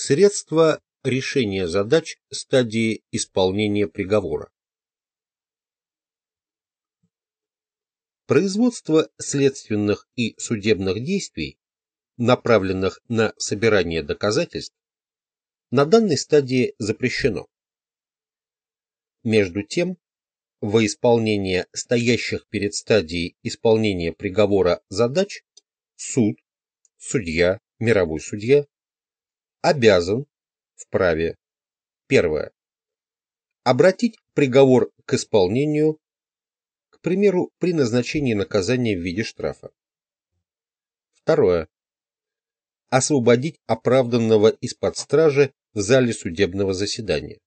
Средства решения задач стадии исполнения приговора. Производство следственных и судебных действий, направленных на собирание доказательств, на данной стадии запрещено. Между тем, во исполнение стоящих перед стадией исполнения приговора задач суд, судья, мировой судья обязан вправе первое обратить приговор к исполнению, к примеру, при назначении наказания в виде штрафа. Второе. Освободить оправданного из-под стражи в зале судебного заседания.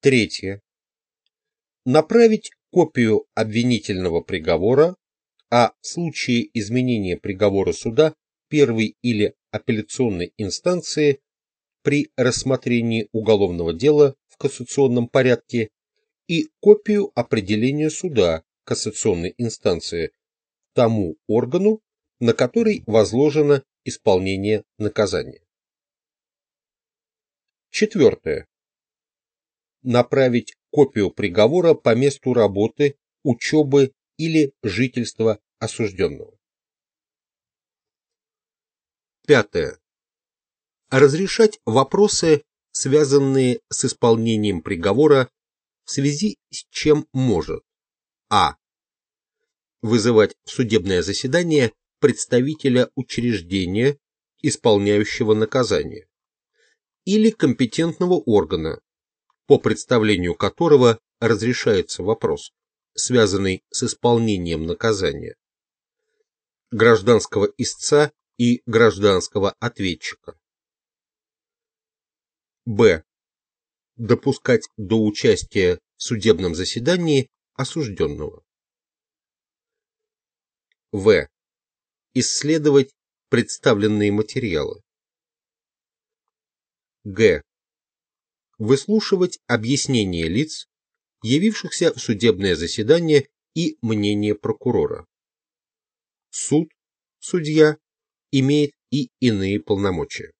Третье. Направить копию обвинительного приговора, а в случае изменения приговора суда первой или апелляционной инстанции при рассмотрении уголовного дела в кассационном порядке и копию определения суда кассационной инстанции тому органу, на который возложено исполнение наказания. Четвертое. Направить копию приговора по месту работы, учебы или жительства осужденного. Пятое. Разрешать вопросы, связанные с исполнением приговора, в связи с чем может а. Вызывать в судебное заседание представителя учреждения, исполняющего наказание, или компетентного органа, по представлению которого разрешается вопрос, связанный с исполнением наказания, гражданского истца и гражданского ответчика. Б. Допускать до участия в судебном заседании осужденного. В. Исследовать представленные материалы. Г. Выслушивать объяснения лиц, явившихся в судебное заседание и мнение прокурора. Суд, судья имеет и иные полномочия.